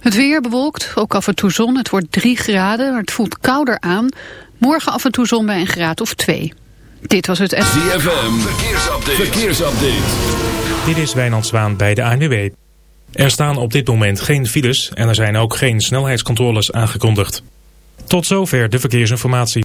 Het weer bewolkt, ook af en toe zon. Het wordt 3 graden, maar het voelt kouder aan. Morgen af en toe zon bij een graad of 2. Dit was het... Verkeersupdate. verkeersupdate. Dit is Wijnand Zwaan bij de ANWB. Er staan op dit moment geen files en er zijn ook geen snelheidscontroles aangekondigd. Tot zover de verkeersinformatie.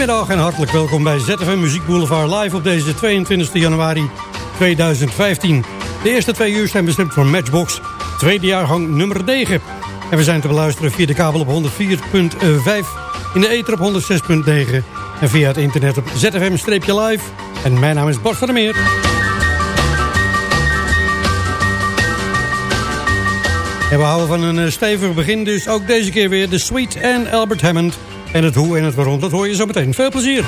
Goedemiddag en hartelijk welkom bij ZFM Muziek Boulevard live op deze 22 januari 2015. De eerste twee uur zijn bestemd voor Matchbox, tweede jaargang nummer 9. En we zijn te beluisteren via de kabel op 104.5, in de ether op 106.9 en via het internet op ZFM-live. En mijn naam is Bart van der Meer. En we houden van een eh, stevig begin, dus ook deze keer weer de Sweet en Albert Hammond. En het hoe en het waarom, dat hoor je zo meteen. Veel plezier!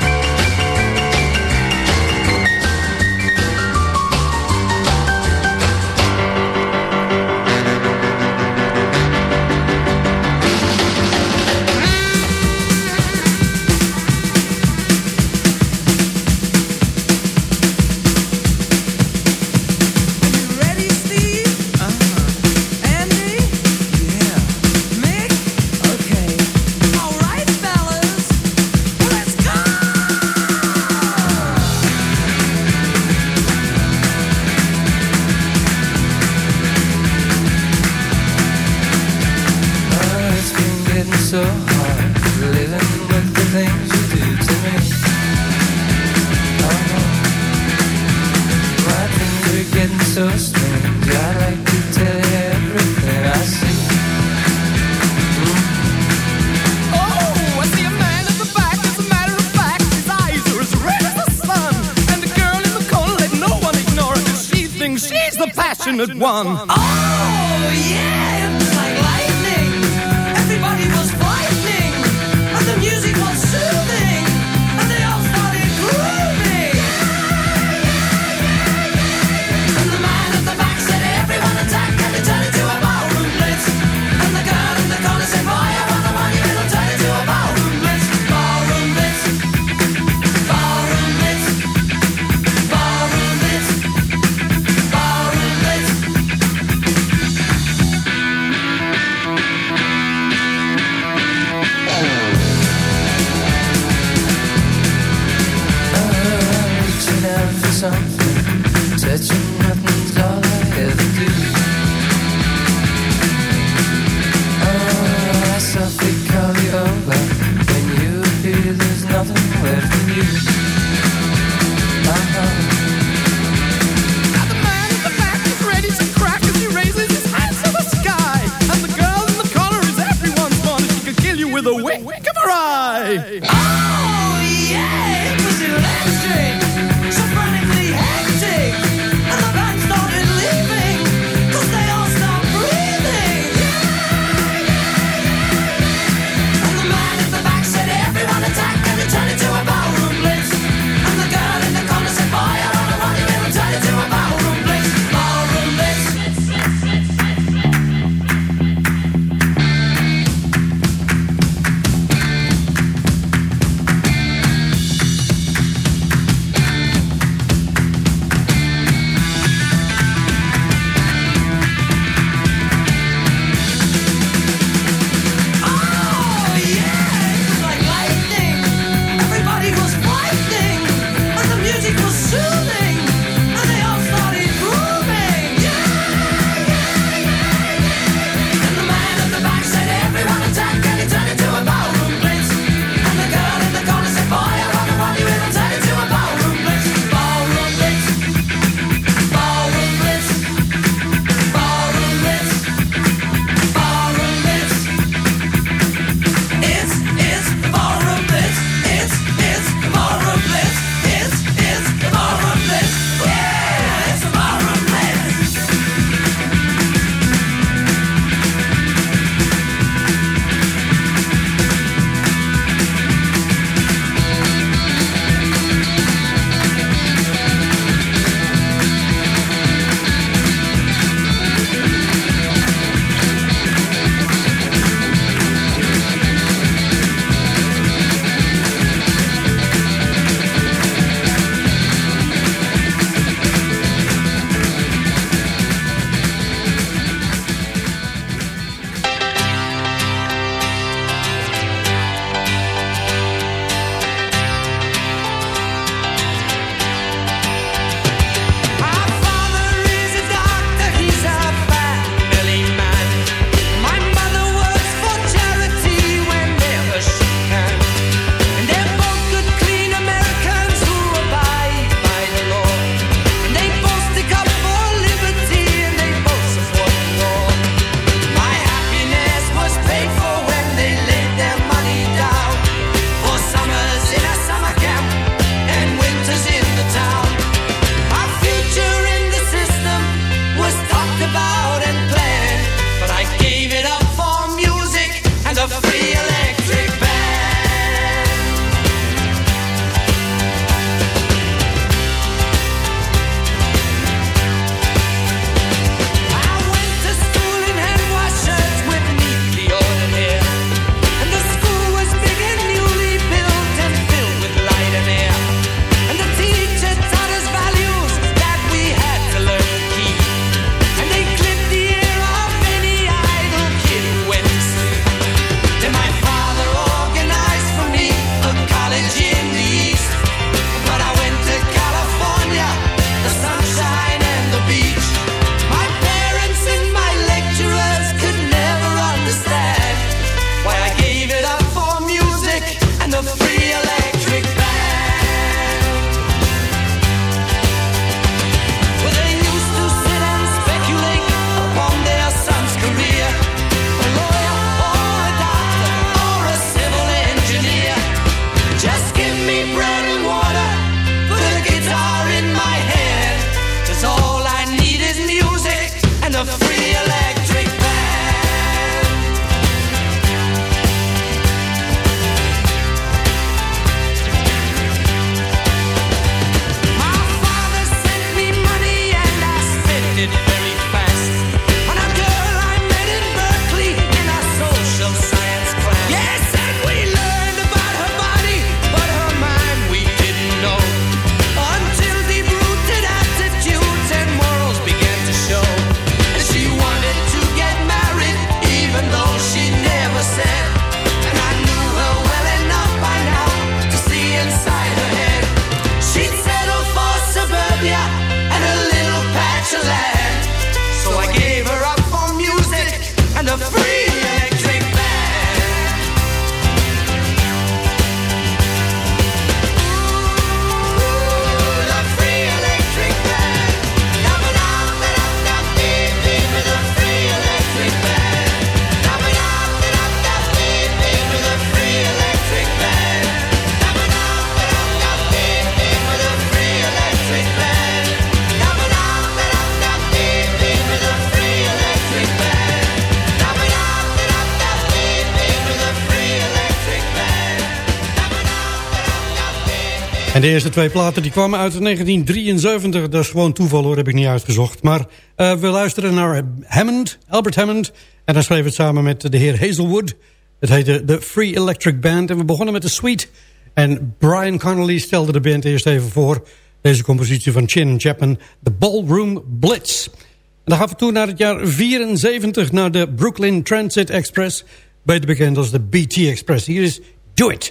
De eerste twee platen die kwamen uit 1973. Dat is gewoon toeval hoor, heb ik niet uitgezocht. Maar uh, we luisteren naar Hammond, Albert Hammond. En hij schreef het samen met de heer Hazelwood. Het heette The Free Electric Band. En we begonnen met de suite. En Brian Connolly stelde de band eerst even voor. Deze compositie van Chin Chapman, The Ballroom Blitz. En dan gaan we toe naar het jaar 74, naar de Brooklyn Transit Express. Beter bekend als de BT Express. Hier is Do It.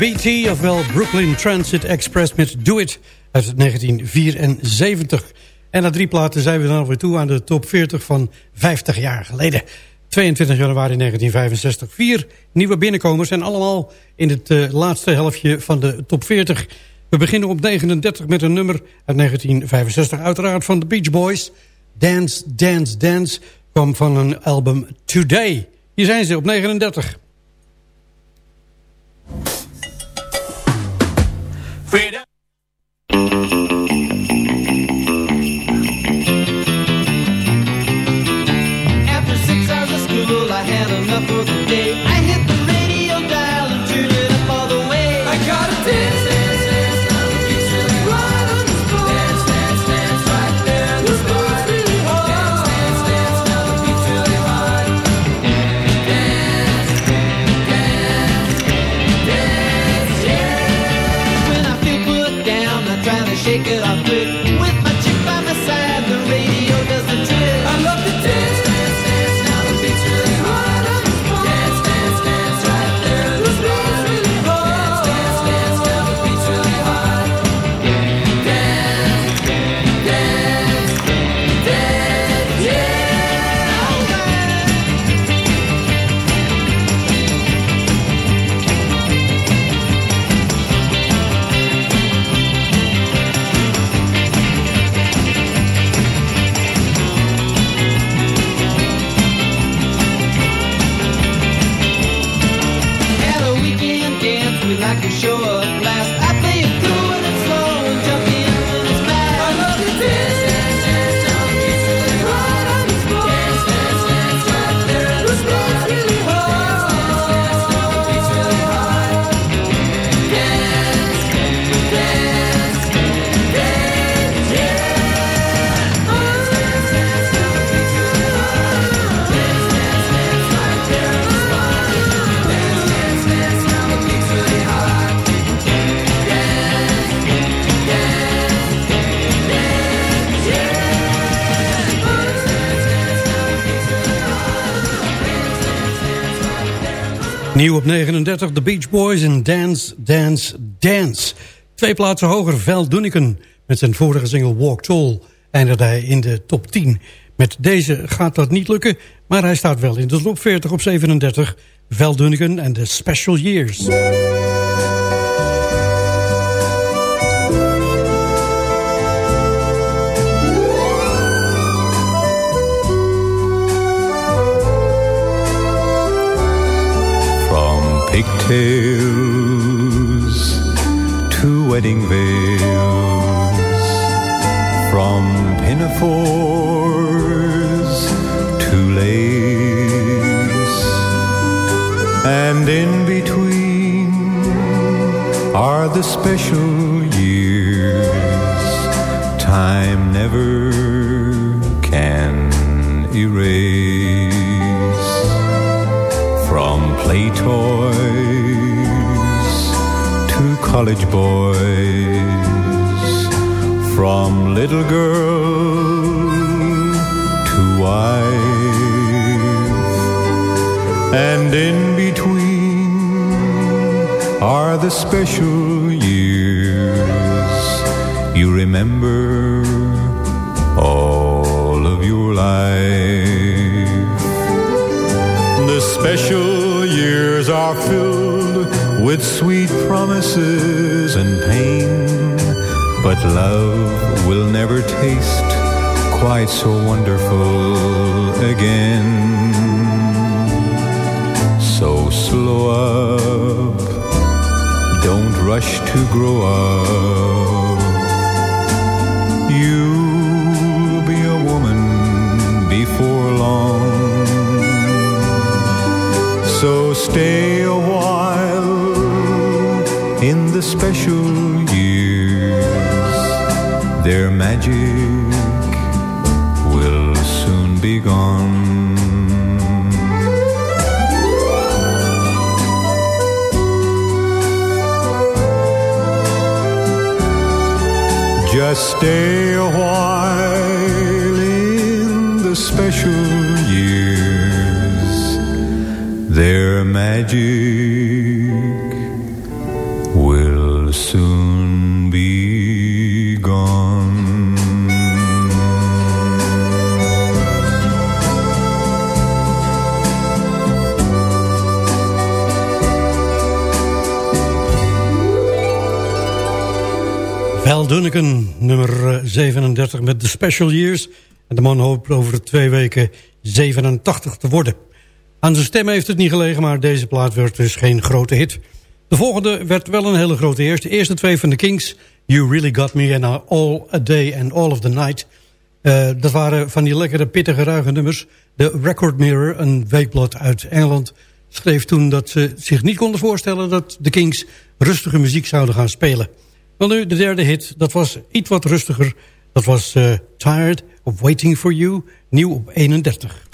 BT, ofwel Brooklyn Transit Express met Do It uit 1974. En na drie platen zijn we dan weer toe aan de top 40 van 50 jaar geleden. 22 januari 1965. Vier nieuwe binnenkomers en allemaal in het eh, laatste helftje van de top 40. We beginnen op 39 met een nummer uit 1965. Uiteraard van de Beach Boys. Dance, Dance, Dance kwam van een album Today. Hier zijn ze op 39. After six hours of school, I had enough for the day. Nieuw op 39, The Beach Boys in Dance, Dance, Dance. Twee plaatsen hoger, Val Dooniken met zijn vorige single Walk Tall... eindigde hij in de top 10. Met deze gaat dat niet lukken, maar hij staat wel in de top 40 op 37. Val Dooniken en The Special Years. Pigtails to wedding veils, from pinafores to lace, and in between are the special years. Time never can erase. From play toys to college boys, from little girl to wife, and in between are the special years. You remember all of your life. The special years are filled with sweet promises and pain, but love will never taste quite so wonderful again. So slow up, don't rush to grow up. You'll be a woman before long. So stay a while the special years. Their magic will soon be gone. Just stay a while in the special years. Their magic Dunneken, nummer eh, 37 met The Special Years. En de man hoopt over twee weken 87 te worden. Aan zijn stem heeft het niet gelegen, maar deze plaat werd dus geen grote hit. De volgende werd wel een hele grote eerste. De eerste twee van de Kings, You Really Got Me and All A Day and All of the Night. Eh, dat waren van die lekkere, pittige, ruige nummers. De Record Mirror, een weekblad uit Engeland, schreef toen dat ze zich niet konden voorstellen... dat de Kings rustige muziek zouden gaan spelen. Wel nu, de derde hit, dat was iets wat rustiger. Dat was eh, Tired of Waiting For You, nieuw op 31.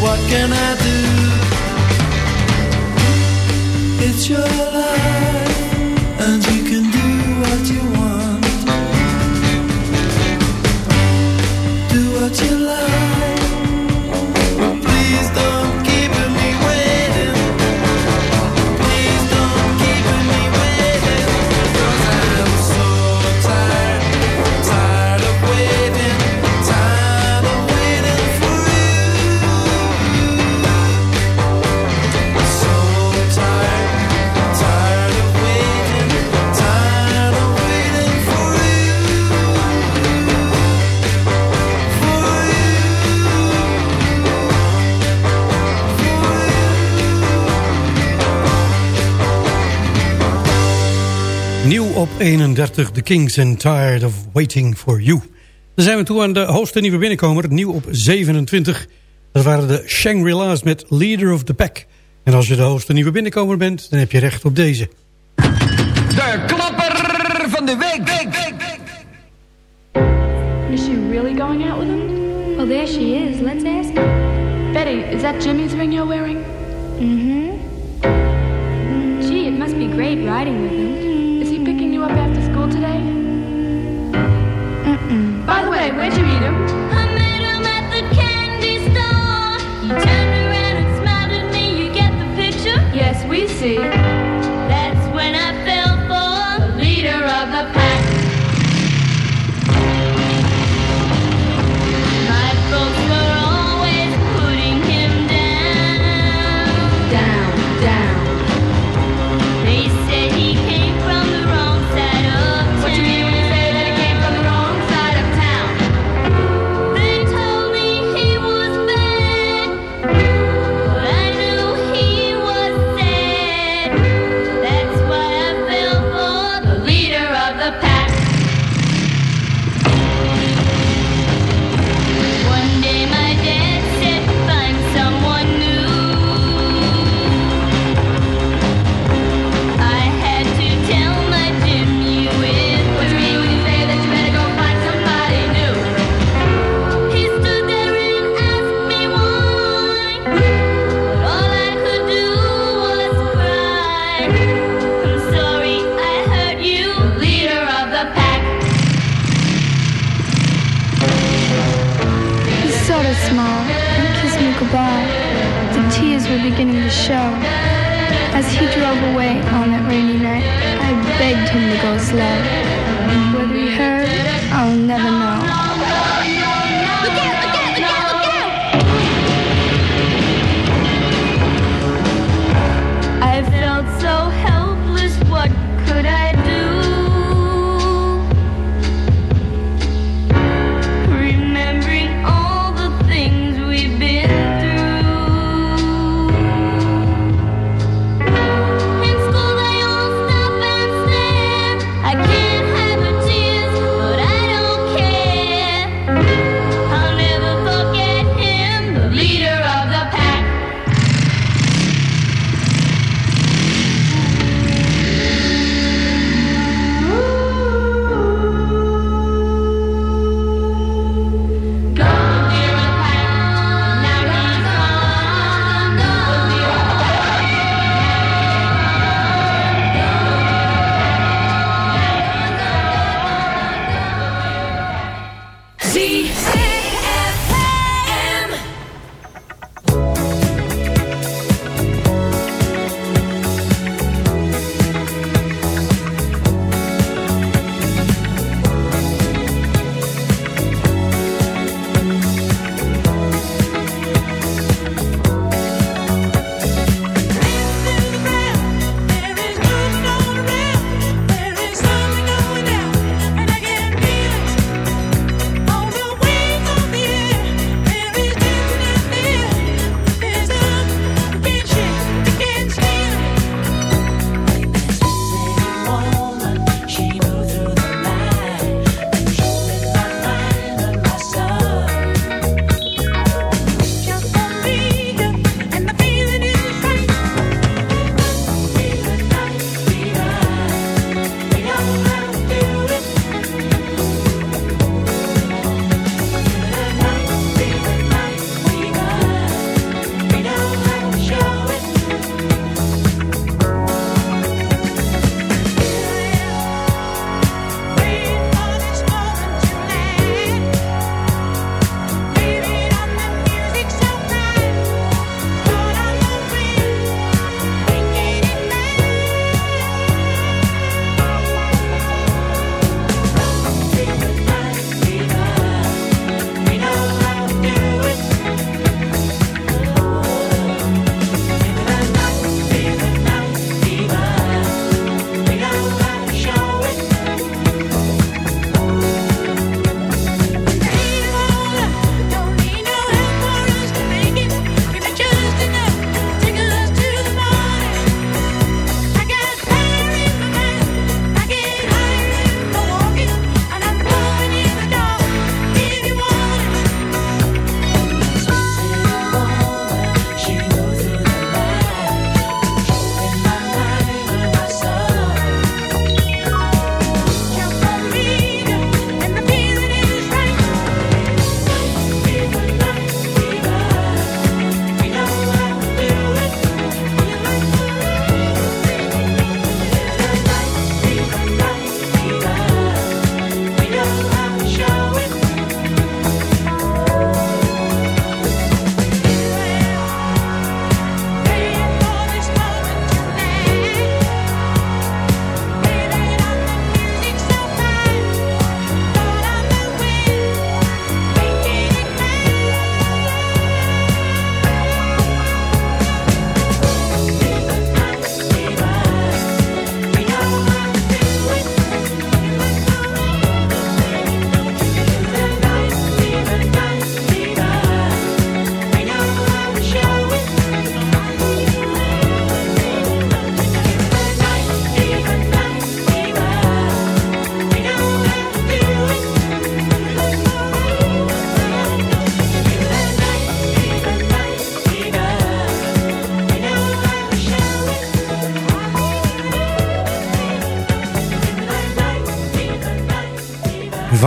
What can I do? It's your life. Op 31, The Kings and Tired of Waiting for You. Dan zijn we toe aan de hoogste nieuwe binnenkomer, nieuw op 27. Dat waren de Shangri-La's met Leader of the Pack. En als je de hoogste nieuwe binnenkomer bent, dan heb je recht op deze. De klapper van de week. Is she really going out with him? Well, there she is. Let's ask her. Betty, is that Jimmy's ring you're wearing? Mm-hmm. Gee, it must be great riding with him. By the way, where'd you meet him? I met him at the candy store. He turned around and smiled at me. You get the picture? Yes, we see.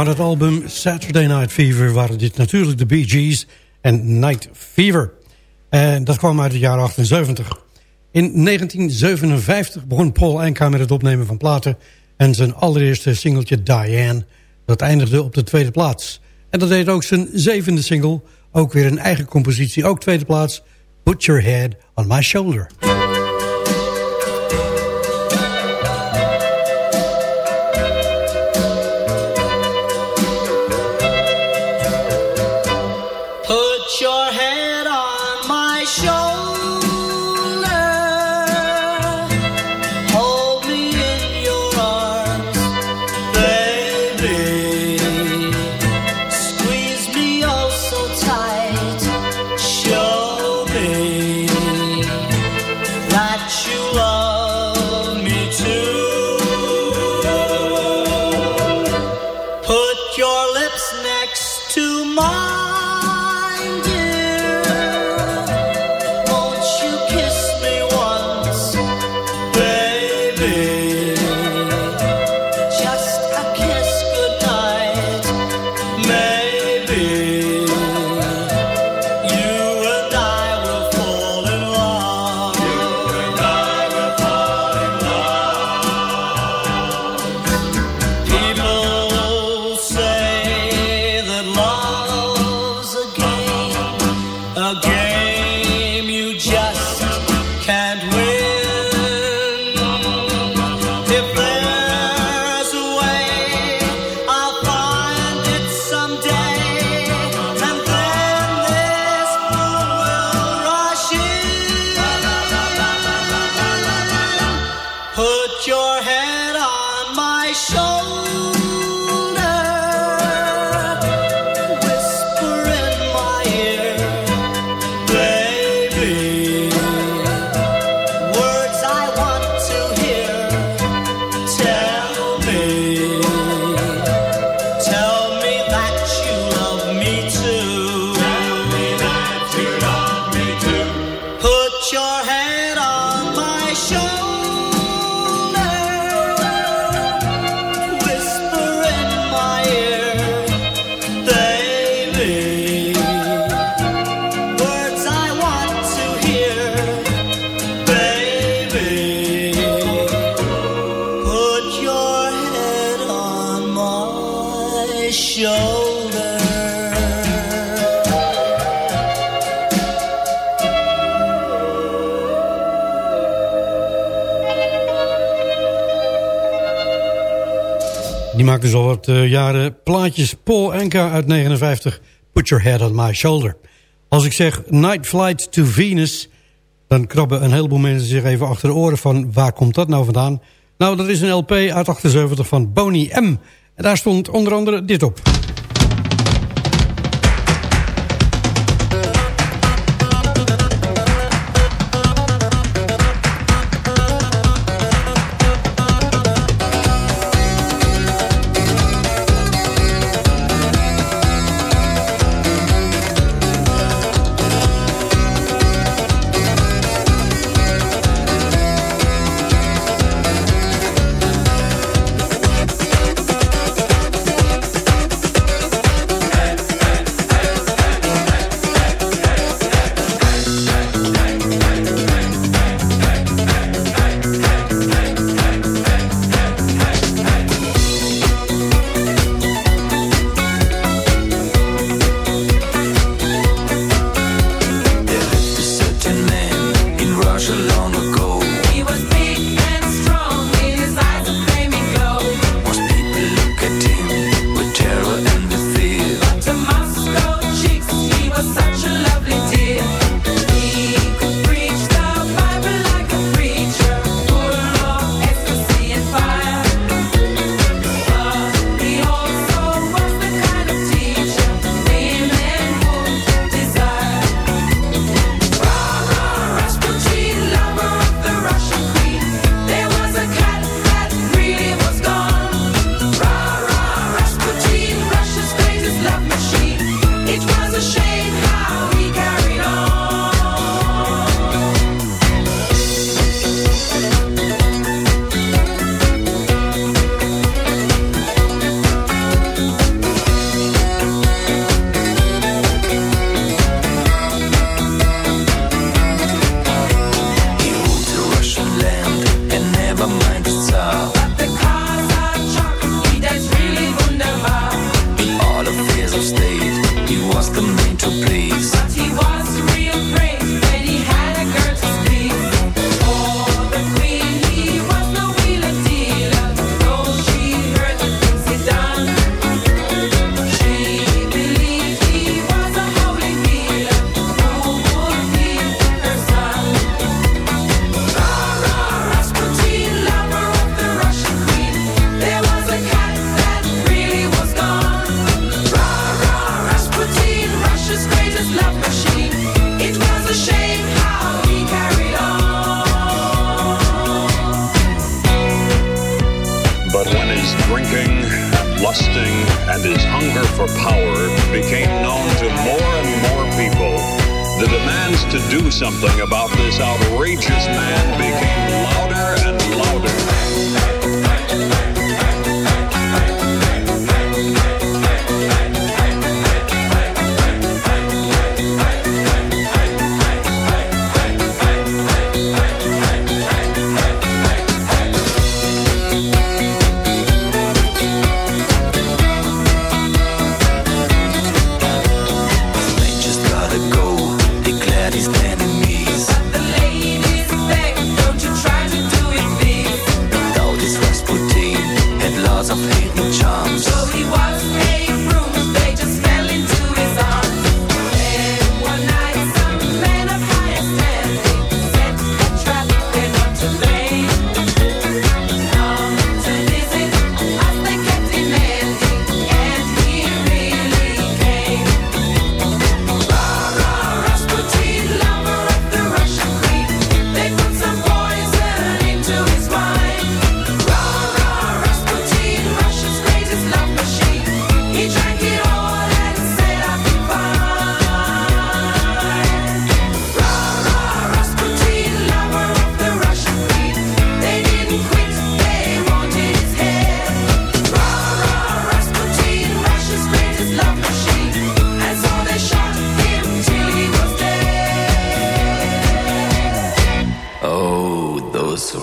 Van het album Saturday Night Fever waren dit natuurlijk de Bee Gees en Night Fever. En dat kwam uit het jaar 78. In 1957 begon Paul Anka met het opnemen van platen... en zijn allereerste singeltje Diane, dat eindigde op de tweede plaats. En dat deed ook zijn zevende single, ook weer een eigen compositie, ook tweede plaats... Put Your Head on My Shoulder. On dus al wat eh, jaren plaatjes. Paul Anka uit 59, Put Your Head on My Shoulder. Als ik zeg Night Flight to Venus... dan krabben een heleboel mensen zich even achter de oren van... waar komt dat nou vandaan? Nou, dat is een LP uit 78 van Boney M. En daar stond onder andere dit op.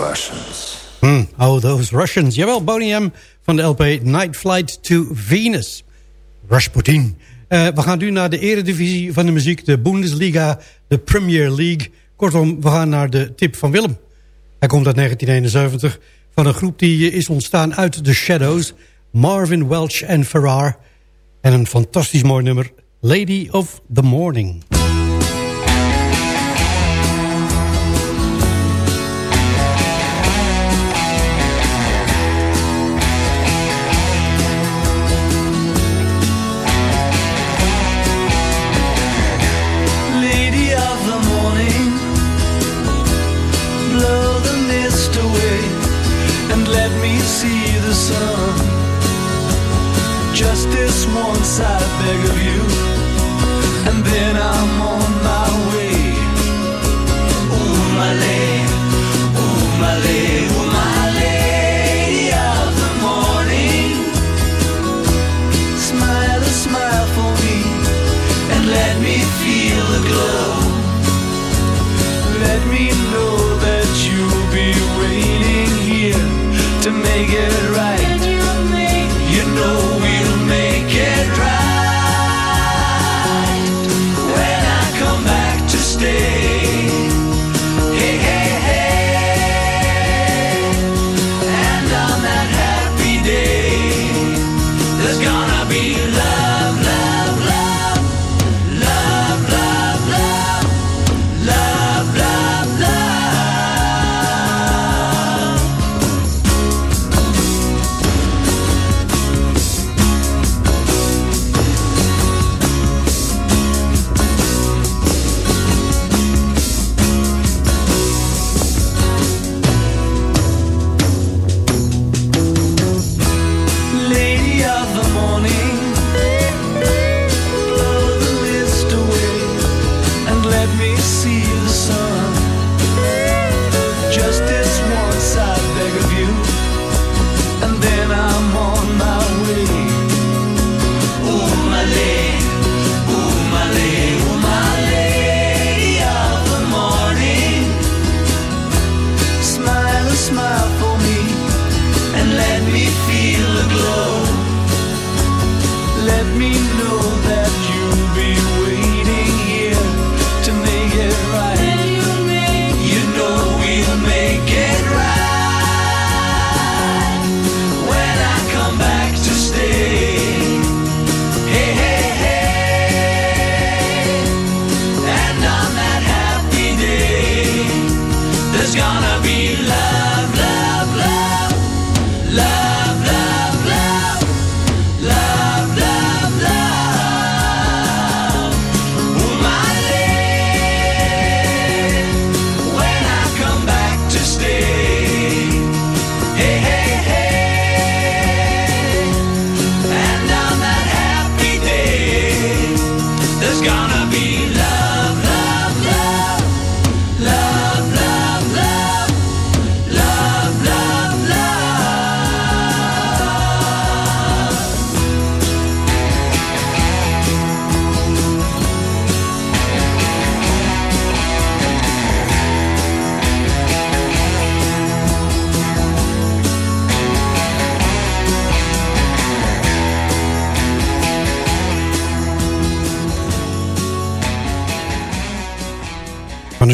Russians. Hmm, oh, those Russians. Jawel, Boney M van de LP Night Flight to Venus. Rushputin. Eh, we gaan nu naar de eredivisie van de muziek, de Bundesliga, de Premier League. Kortom, we gaan naar de tip van Willem. Hij komt uit 1971 van een groep die eh, is ontstaan uit de Shadows. Marvin Welch en Farrar. En een fantastisch mooi nummer, Lady of the Morning. once I beg of you, and then I'm.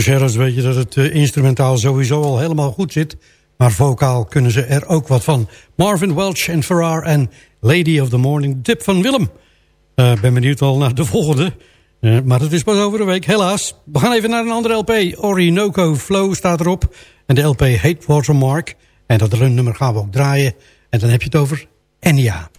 Shadows weet je dat het eh, instrumentaal sowieso al helemaal goed zit. Maar vocaal kunnen ze er ook wat van. Marvin Welch en Farrar en Lady of the Morning, Tip van Willem. Eh, ben benieuwd al naar de volgende. Eh, maar het is pas over een week, helaas. We gaan even naar een andere LP. Orinoco Flow staat erop. En de LP heet Watermark. En dat nummer gaan we ook draaien. En dan heb je het over Enya.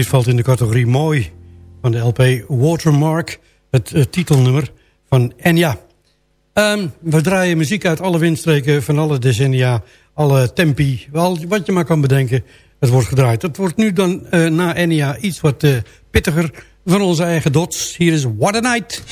Dit valt in de categorie mooi van de LP Watermark. Het eh, titelnummer van Enya. Ehm, we draaien muziek uit alle windstreken van alle decennia. Alle tempi, wel, wat je maar kan bedenken. Het wordt gedraaid. Het wordt nu dan eh, na Enya iets wat eh, pittiger van onze eigen dots. Hier is What a Night.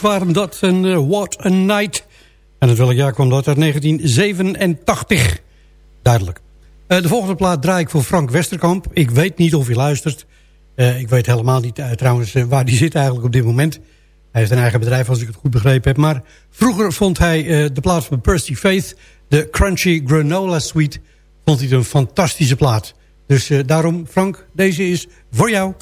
Waren dat en eh, What a Night. En uit welk jaar kwam dat? Uit 1987. Duidelijk. Eh, de volgende plaat draai ik voor Frank Westerkamp. Ik weet niet of hij luistert. Eh, ik weet helemaal niet trouwens waar hij zit eigenlijk op dit moment. Hij heeft een eigen bedrijf als ik het goed begrepen heb. Maar vroeger vond hij de plaat van Percy Faith... de Crunchy Granola Suite... vond hij een fantastische plaat. Dus daarom, Frank, deze is voor jou.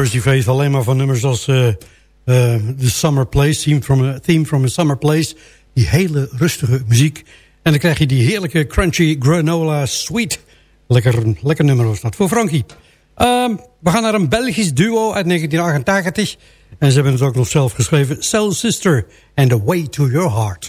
Percy Faith alleen maar van nummers als uh, The Summer Place, theme from, a, theme from a Summer Place. Die hele rustige muziek. En dan krijg je die heerlijke crunchy granola sweet. Lekker, lekker nummer was dat voor Frankie. Um, we gaan naar een Belgisch duo uit 1988. En ze hebben het ook nog zelf geschreven. Cell Sister and The Way to Your Heart.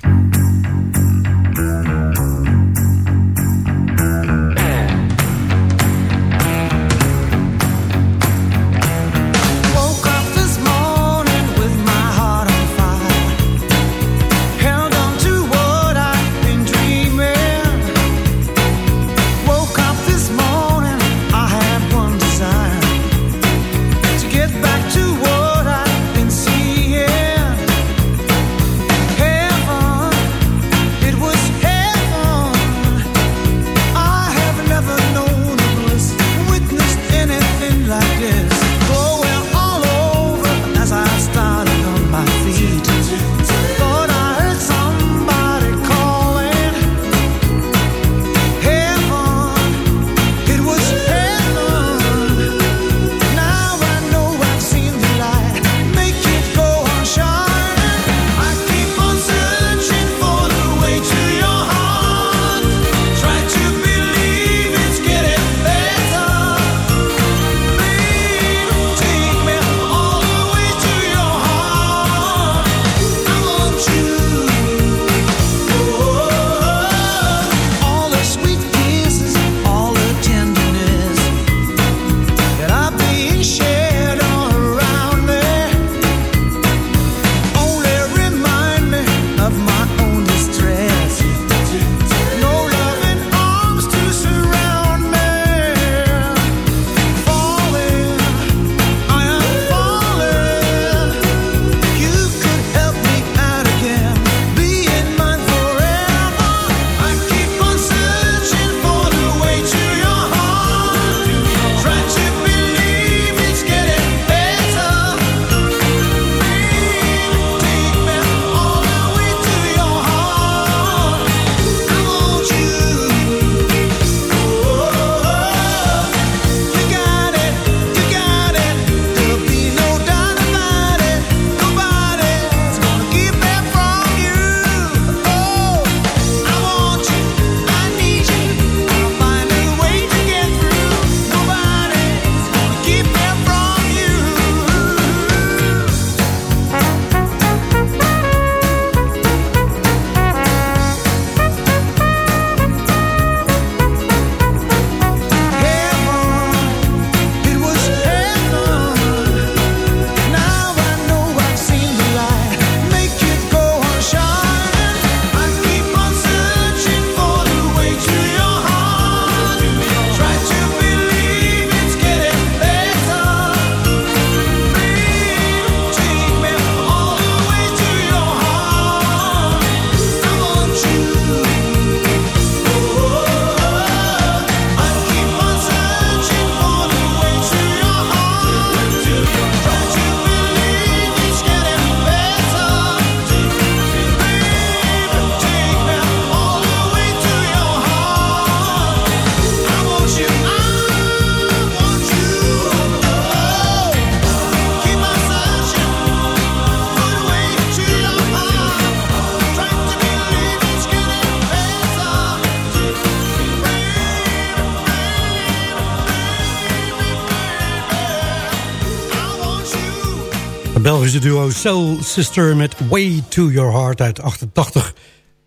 De duo Soul Sister met Way to Your Heart uit 88.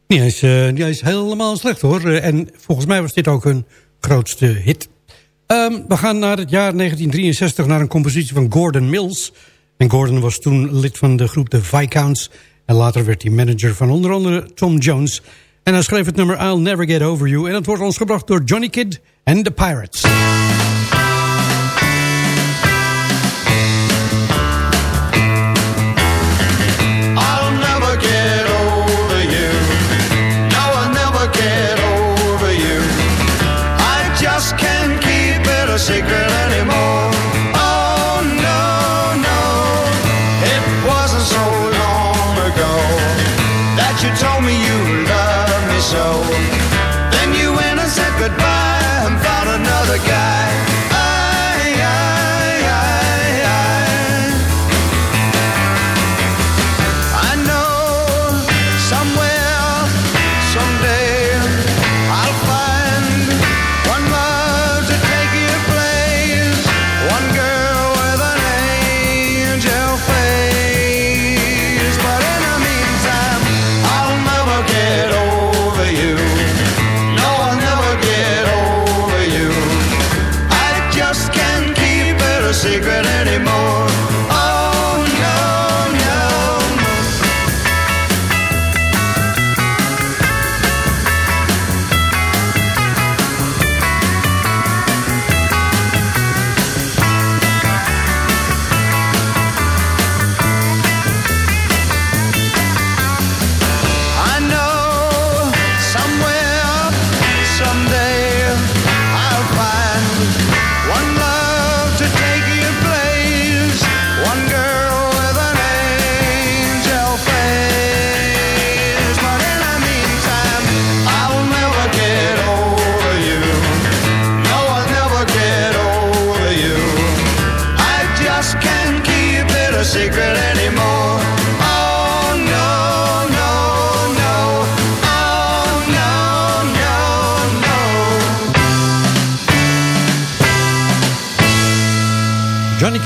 Niet eens, eh, niet eens helemaal slecht hoor. Eh, En volgens mij was dit ook hun grootste hit. Ehm, we gaan naar het jaar 1963 naar een compositie van Gordon Mills. En Gordon was toen lid van de groep The Viscounts. En later werd hij manager van onder andere Tom Jones. En hij schreef het nummer I'll Never Get Over You. En het wordt ons gebracht door Johnny Kidd en The Pirates. secret.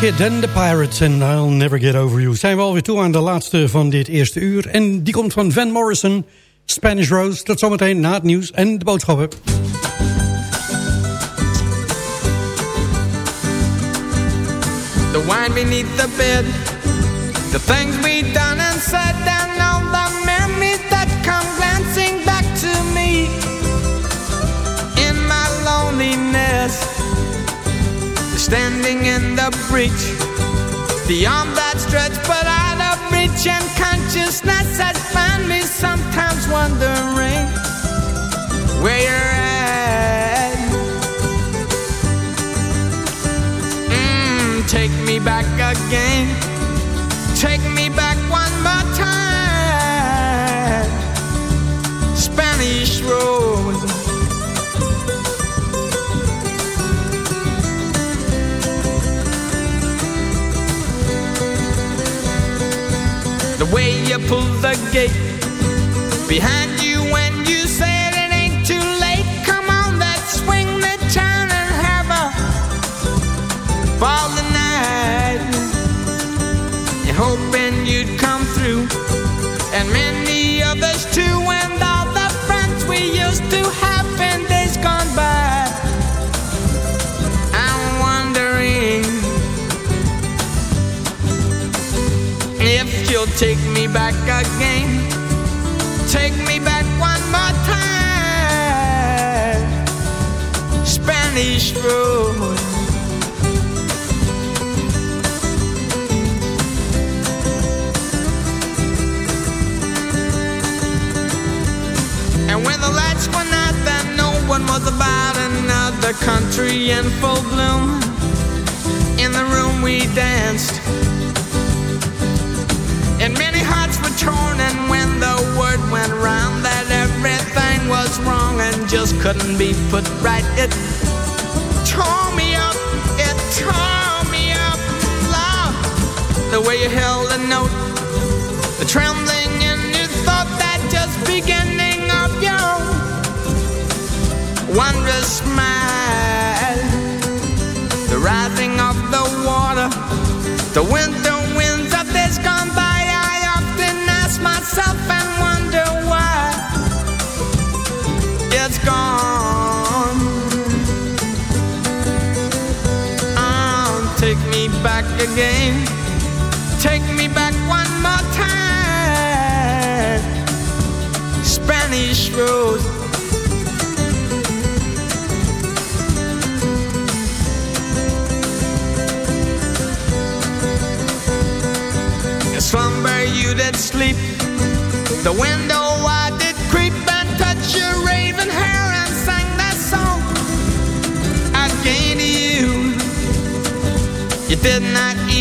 Kidd en The Pirates en I'll Never Get Over You. Zijn we alweer toe aan de laatste van dit eerste uur. En die komt van Van Morrison, Spanish Rose. Tot zometeen na het nieuws en de boodschappen. the wine beneath the bed, the things we done standing in the breach, arm that stretched but out of reach, and consciousness has found me sometimes wondering where pull the gate behind you when you said it ain't too late. Come on, let's swing the town and have a ball tonight. And hoping you'd come through, and many take me back again. Take me back one more time. Spanish Road. And when the lights went out, then no one was about another country in full bloom. In the room we danced. And many hearts were torn, and when the word went round that everything was wrong and just couldn't be put right, it tore me up, it tore me up, love. The way you held a note, the trembling in your thought, that just beginning of your wondrous smile, the rising of the water, the winter Take me back one more time. Spanish Rose. Slumber you did sleep. The window I did creep and touch your raven hair and sang that song again to you. You did not